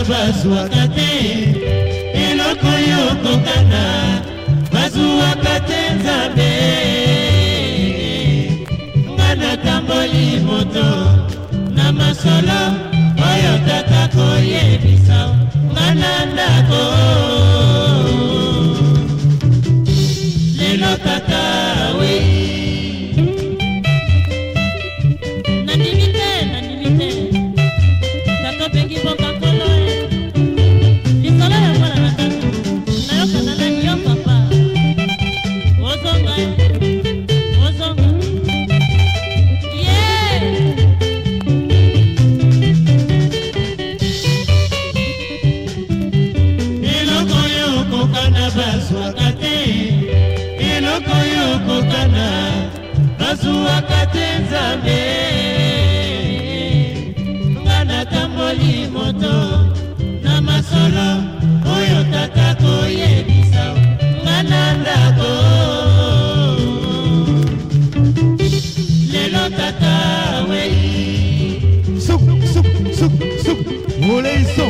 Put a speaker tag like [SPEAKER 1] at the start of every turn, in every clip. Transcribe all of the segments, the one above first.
[SPEAKER 1] kaka bazwaka te eloko yo kokanga bazwaka te nzambe nga natamboli moto na masolo oyo kaka koyebisa nga na ndako lelo kaka wii Oleiso.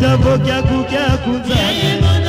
[SPEAKER 1] taboki akuki akunzambe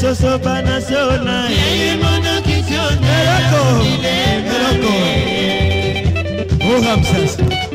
[SPEAKER 1] soso banasio na eloko eloko ohamsasa